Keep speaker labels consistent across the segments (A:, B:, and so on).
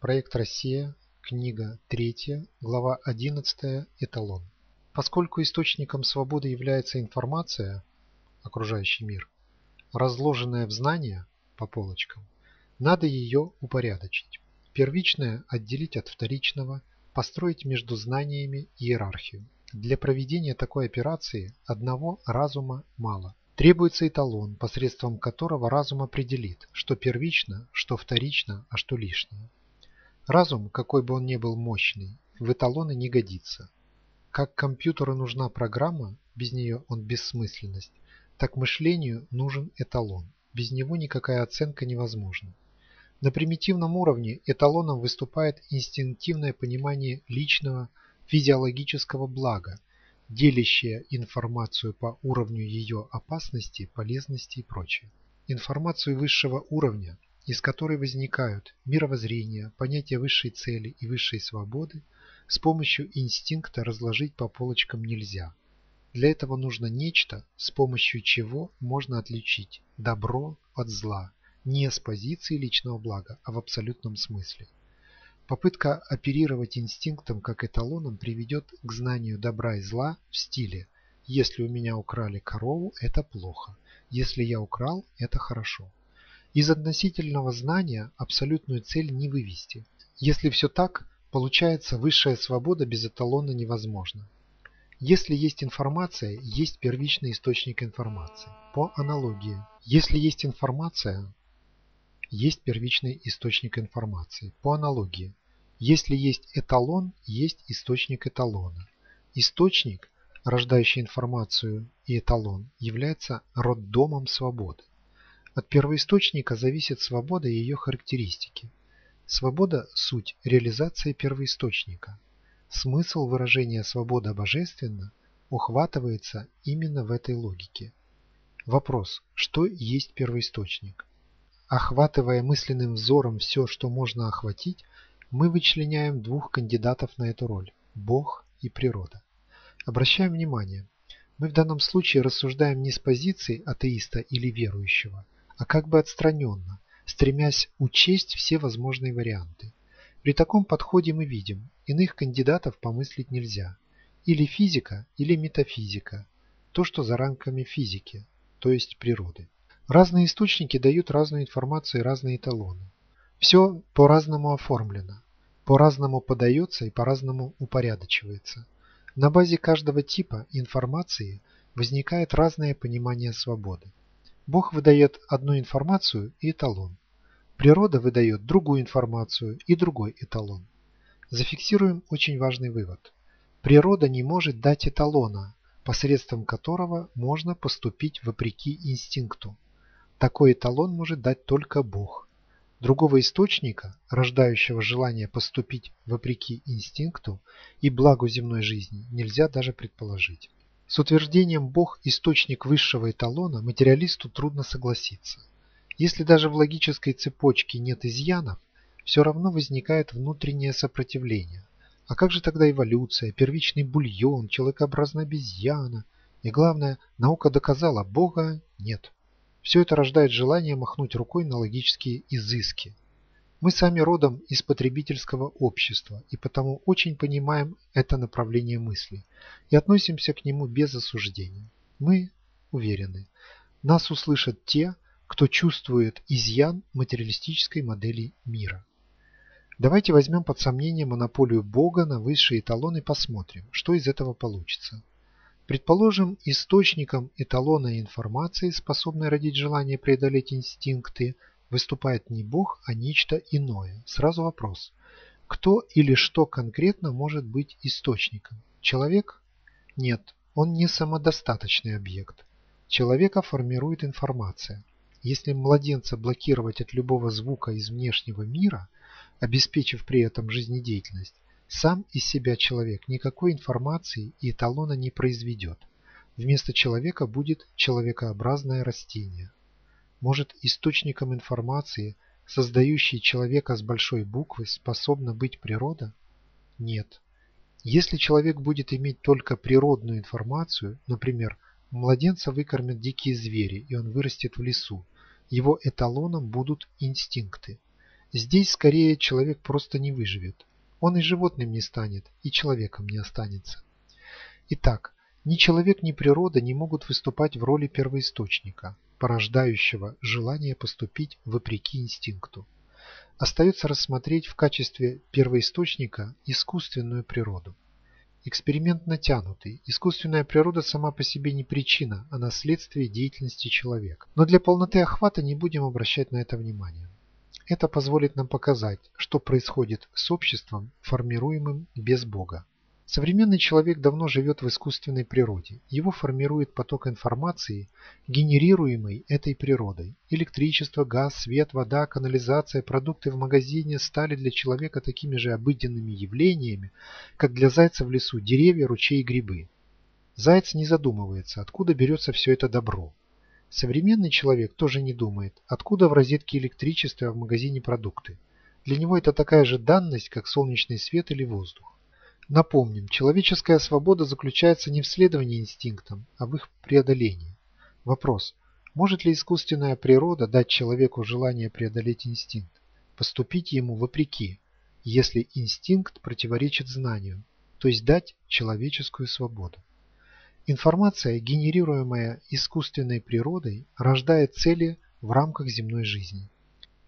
A: Проект «Россия», книга 3, глава 11, эталон. Поскольку источником свободы является информация, окружающий мир, разложенная в знания по полочкам, надо ее упорядочить. Первичное отделить от вторичного, построить между знаниями иерархию. Для проведения такой операции одного разума мало. Требуется эталон, посредством которого разум определит, что первично, что вторично, а что лишнее. Разум, какой бы он ни был мощный, в эталоны не годится. Как компьютеру нужна программа, без нее он бессмысленность, так мышлению нужен эталон. Без него никакая оценка невозможна. На примитивном уровне эталоном выступает инстинктивное понимание личного физиологического блага, делящее информацию по уровню ее опасности, полезности и прочее. Информацию высшего уровня, из которой возникают мировоззрение, понятие высшей цели и высшей свободы, с помощью инстинкта разложить по полочкам нельзя. Для этого нужно нечто, с помощью чего можно отличить добро от зла, не с позиции личного блага, а в абсолютном смысле. Попытка оперировать инстинктом как эталоном приведет к знанию добра и зла в стиле «если у меня украли корову, это плохо, если я украл, это хорошо». Из относительного знания абсолютную цель не вывести. Если все так, получается высшая свобода без эталона невозможна. Если есть информация, есть первичный источник информации. По аналогии, если есть информация, есть первичный источник информации. По аналогии, если есть эталон, есть источник эталона. Источник, рождающий информацию и эталон, является роддомом свободы. От первоисточника зависит свобода и ее характеристики. Свобода – суть реализации первоисточника. Смысл выражения «свобода божественна» ухватывается именно в этой логике. Вопрос, что есть первоисточник? Охватывая мысленным взором все, что можно охватить, мы вычленяем двух кандидатов на эту роль – Бог и природа. Обращаем внимание, мы в данном случае рассуждаем не с позиции атеиста или верующего, а как бы отстраненно, стремясь учесть все возможные варианты. При таком подходе мы видим, иных кандидатов помыслить нельзя. Или физика, или метафизика, то, что за рамками физики, то есть природы. Разные источники дают разную информацию и разные эталоны. Все по-разному оформлено, по-разному подается и по-разному упорядочивается. На базе каждого типа информации возникает разное понимание свободы. Бог выдает одну информацию и эталон. Природа выдает другую информацию и другой эталон. Зафиксируем очень важный вывод. Природа не может дать эталона, посредством которого можно поступить вопреки инстинкту. Такой эталон может дать только Бог. Другого источника, рождающего желание поступить вопреки инстинкту и благу земной жизни, нельзя даже предположить. С утверждением «Бог – источник высшего эталона» материалисту трудно согласиться. Если даже в логической цепочке нет изъянов, все равно возникает внутреннее сопротивление. А как же тогда эволюция, первичный бульон, человекообразная обезьяна? И главное, наука доказала, Бога нет. Все это рождает желание махнуть рукой на логические изыски. Мы сами родом из потребительского общества и потому очень понимаем это направление мысли и относимся к нему без осуждения. Мы уверены, нас услышат те, кто чувствует изъян материалистической модели мира. Давайте возьмем под сомнение монополию Бога на высший эталон и посмотрим, что из этого получится. Предположим, источником эталона информации, способной родить желание преодолеть инстинкты, выступает не Бог, а нечто иное. Сразу вопрос. Кто или что конкретно может быть источником? Человек? Нет, он не самодостаточный объект. Человека формирует информация. Если младенца блокировать от любого звука из внешнего мира, обеспечив при этом жизнедеятельность, сам из себя человек никакой информации и эталона не произведет. Вместо человека будет человекообразное растение. Может, источником информации, создающей человека с большой буквы, способна быть природа? Нет. Если человек будет иметь только природную информацию, например, младенца выкормят дикие звери, и он вырастет в лесу, его эталоном будут инстинкты. Здесь скорее человек просто не выживет. Он и животным не станет, и человеком не останется. Итак, ни человек, ни природа не могут выступать в роли первоисточника, порождающего желание поступить вопреки инстинкту. Остается рассмотреть в качестве первоисточника искусственную природу. Эксперимент натянутый. Искусственная природа сама по себе не причина, а наследствие деятельности человека. Но для полноты охвата не будем обращать на это внимание. Это позволит нам показать, что происходит с обществом, формируемым без Бога. Современный человек давно живет в искусственной природе. Его формирует поток информации, генерируемый этой природой. Электричество, газ, свет, вода, канализация, продукты в магазине стали для человека такими же обыденными явлениями, как для зайца в лесу деревья, ручей и грибы. Заяц не задумывается, откуда берется все это добро. Современный человек тоже не думает, откуда в розетке электричество, а в магазине продукты. Для него это такая же данность, как солнечный свет или воздух. Напомним, человеческая свобода заключается не в следовании инстинктам, а в их преодолении. Вопрос. Может ли искусственная природа дать человеку желание преодолеть инстинкт, поступить ему вопреки, если инстинкт противоречит знанию, то есть дать человеческую свободу? Информация, генерируемая искусственной природой, рождает цели в рамках земной жизни.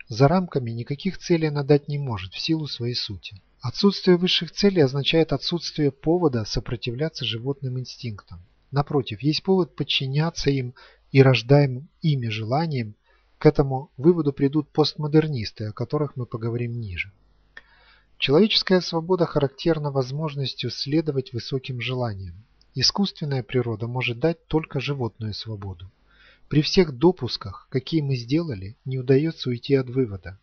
A: За рамками никаких целей она дать не может в силу своей сути. Отсутствие высших целей означает отсутствие повода сопротивляться животным инстинктам. Напротив, есть повод подчиняться им и рождаемым ими желаниям. К этому выводу придут постмодернисты, о которых мы поговорим ниже. Человеческая свобода характерна возможностью следовать высоким желаниям. Искусственная природа может дать только животную свободу. При всех допусках, какие мы сделали, не удается уйти от вывода.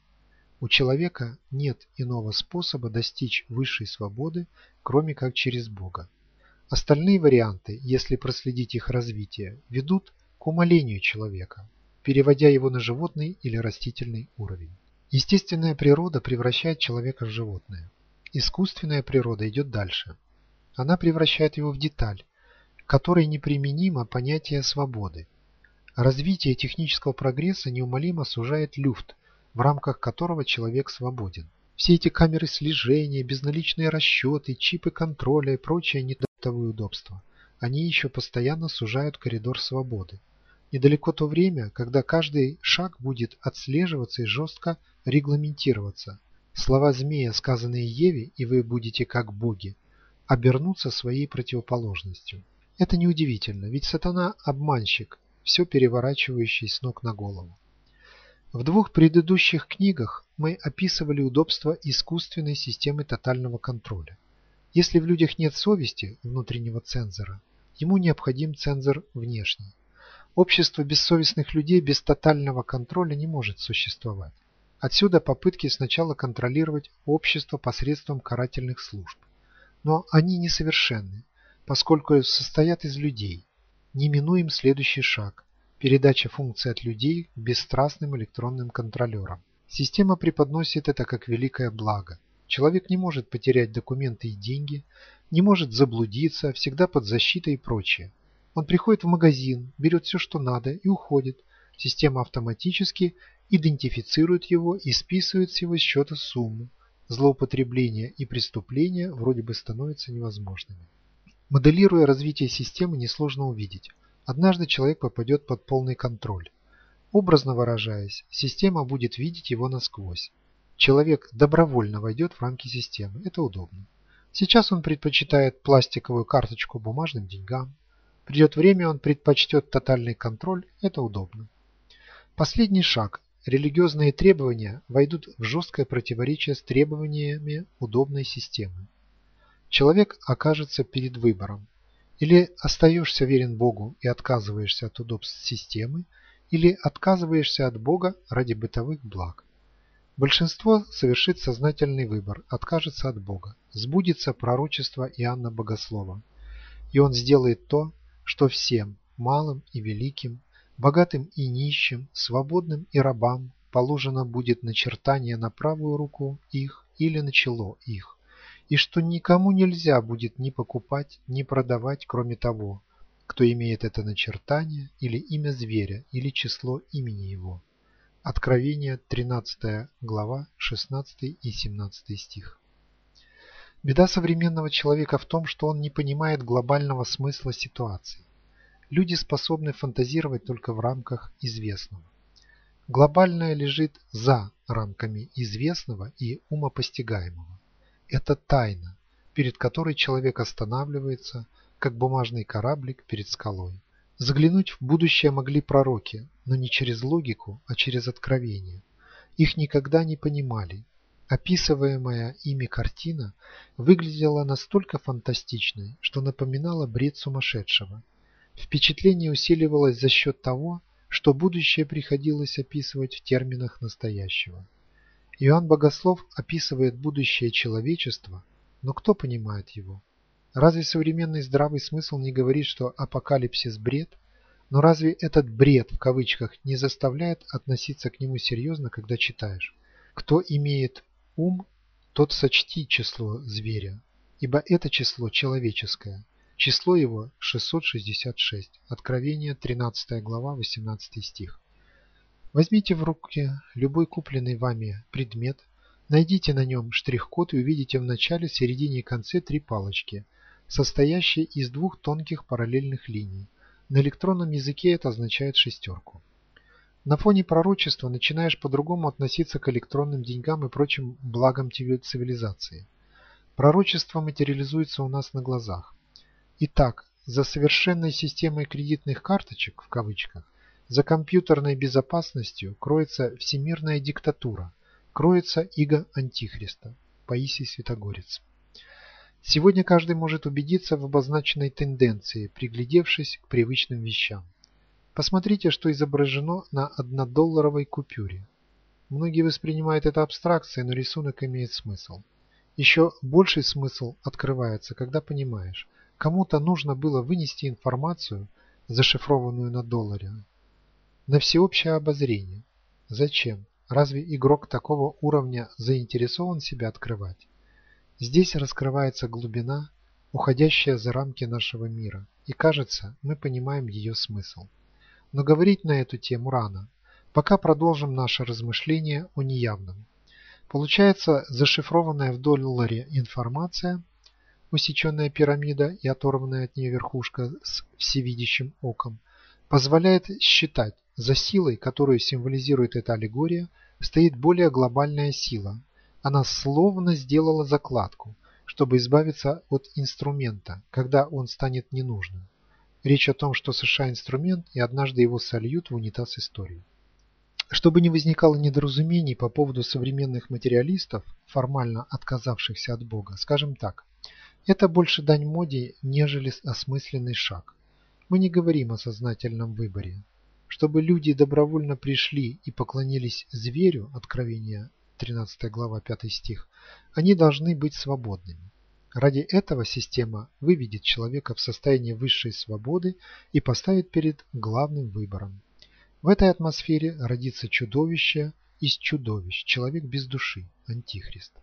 A: У человека нет иного способа достичь высшей свободы, кроме как через Бога. Остальные варианты, если проследить их развитие, ведут к умалению человека, переводя его на животный или растительный уровень. Естественная природа превращает человека в животное. Искусственная природа идет дальше. Она превращает его в деталь, которой неприменимо понятие свободы. Развитие технического прогресса неумолимо сужает люфт, в рамках которого человек свободен. Все эти камеры слежения, безналичные расчеты, чипы контроля и прочее недотовые удобства, они еще постоянно сужают коридор свободы. Недалеко то время, когда каждый шаг будет отслеживаться и жестко регламентироваться. Слова змея, сказанные Еве, и вы будете как боги, обернутся своей противоположностью. Это неудивительно, ведь сатана – обманщик, все переворачивающий с ног на голову. В двух предыдущих книгах мы описывали удобства искусственной системы тотального контроля. Если в людях нет совести, внутреннего цензора, ему необходим цензор внешний. Общество бессовестных людей без тотального контроля не может существовать. Отсюда попытки сначала контролировать общество посредством карательных служб. Но они несовершенны, поскольку состоят из людей. Неминуем следующий шаг Передача функций от людей к бесстрастным электронным контролерам. Система преподносит это как великое благо. Человек не может потерять документы и деньги, не может заблудиться, всегда под защитой и прочее. Он приходит в магазин, берет все, что надо и уходит. Система автоматически идентифицирует его и списывает с его счета сумму. Злоупотребление и преступления вроде бы становятся невозможными. Моделируя развитие системы, несложно увидеть – Однажды человек попадет под полный контроль. Образно выражаясь, система будет видеть его насквозь. Человек добровольно войдет в рамки системы. Это удобно. Сейчас он предпочитает пластиковую карточку бумажным деньгам. Придет время, он предпочтет тотальный контроль. Это удобно. Последний шаг. Религиозные требования войдут в жесткое противоречие с требованиями удобной системы. Человек окажется перед выбором или остаешься верен Богу и отказываешься от удобств системы, или отказываешься от Бога ради бытовых благ. Большинство совершит сознательный выбор, откажется от Бога. Сбудется пророчество Иоанна Богослова. И он сделает то, что всем, малым и великим, богатым и нищим, свободным и рабам, положено будет начертание на правую руку их или на чело их и что никому нельзя будет ни покупать, ни продавать, кроме того, кто имеет это начертание или имя зверя или число имени его. Откровение, 13 глава, 16 и 17 стих. Беда современного человека в том, что он не понимает глобального смысла ситуации. Люди способны фантазировать только в рамках известного. Глобальное лежит за рамками известного и умопостигаемого. Это тайна, перед которой человек останавливается, как бумажный кораблик перед скалой. Заглянуть в будущее могли пророки, но не через логику, а через откровение. Их никогда не понимали, Описываемая ими картина выглядела настолько фантастичной, что напоминала бред сумасшедшего. Впечатление усиливалось за счет того, что будущее приходилось описывать в терминах настоящего. Иоанн Богослов описывает будущее человечества, но кто понимает его? Разве современный здравый смысл не говорит, что апокалипсис – бред? Но разве этот «бред» в кавычках не заставляет относиться к нему серьезно, когда читаешь? Кто имеет Ум, тот сочти число зверя, ибо это число человеческое. Число его 666. Откровение, 13 глава, 18 стих. Возьмите в руки любой купленный вами предмет, найдите на нем штрих-код и увидите в начале, середине и конце три палочки, состоящие из двух тонких параллельных линий. На электронном языке это означает шестерку. На фоне пророчества начинаешь по-другому относиться к электронным деньгам и прочим благам цивилизации. Пророчество материализуется у нас на глазах. Итак, за совершенной системой кредитных карточек, в кавычках, за компьютерной безопасностью кроется всемирная диктатура, кроется иго Антихриста. Паисий Святогорец. Сегодня каждый может убедиться в обозначенной тенденции, приглядевшись к привычным вещам. Посмотрите, что изображено на однодолларовой купюре. Многие воспринимают это абстракцией, но рисунок имеет смысл. Еще больший смысл открывается, когда понимаешь, кому-то нужно было вынести информацию, зашифрованную на долларе, на всеобщее обозрение. Зачем? Разве игрок такого уровня заинтересован себя открывать? Здесь раскрывается глубина, уходящая за рамки нашего мира, и кажется, мы понимаем ее смысл но говорить на эту тему рано. Пока продолжим наше размышление о неявном. Получается, зашифрованная в долларе информация, усеченная пирамида и оторванная от нее верхушка с всевидящим оком, позволяет считать, за силой, которую символизирует эта аллегория, стоит более глобальная сила. Она словно сделала закладку, чтобы избавиться от инструмента, когда он станет ненужным. Речь о том, что США инструмент, и однажды его сольют в унитаз истории. Чтобы не возникало недоразумений по поводу современных материалистов, формально отказавшихся от Бога, скажем так, это больше дань моде, нежели осмысленный шаг. Мы не говорим о сознательном выборе. Чтобы люди добровольно пришли и поклонились зверю, Откровение 13 глава 5 стих, они должны быть свободными. Ради этого система выведет человека в состояние высшей свободы и поставит перед главным выбором. В этой атмосфере родится чудовище из чудовищ, человек без души, антихрист.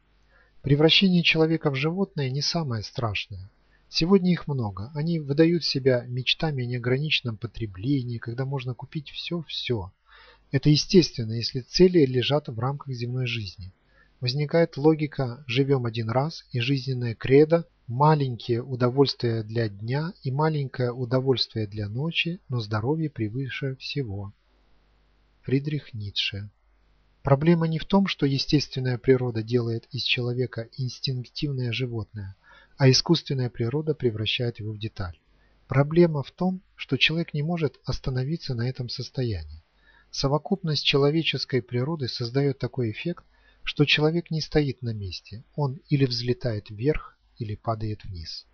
A: Превращение человека в животное не самое страшное. Сегодня их много. Они выдают себя мечтами о неограниченном потреблении, когда можно купить все-все. Это естественно, если цели лежат в рамках земной жизни – возникает логика «живем один раз» и жизненное кредо «маленькие удовольствия для дня и маленькое удовольствие для ночи, но здоровье превыше всего». Фридрих Ницше Проблема не в том, что естественная природа делает из человека инстинктивное животное, а искусственная природа превращает его в деталь. Проблема в том, что человек не может остановиться на этом состоянии. Совокупность человеческой природы создает такой эффект, что человек не стоит на месте, он или взлетает вверх, или падает вниз.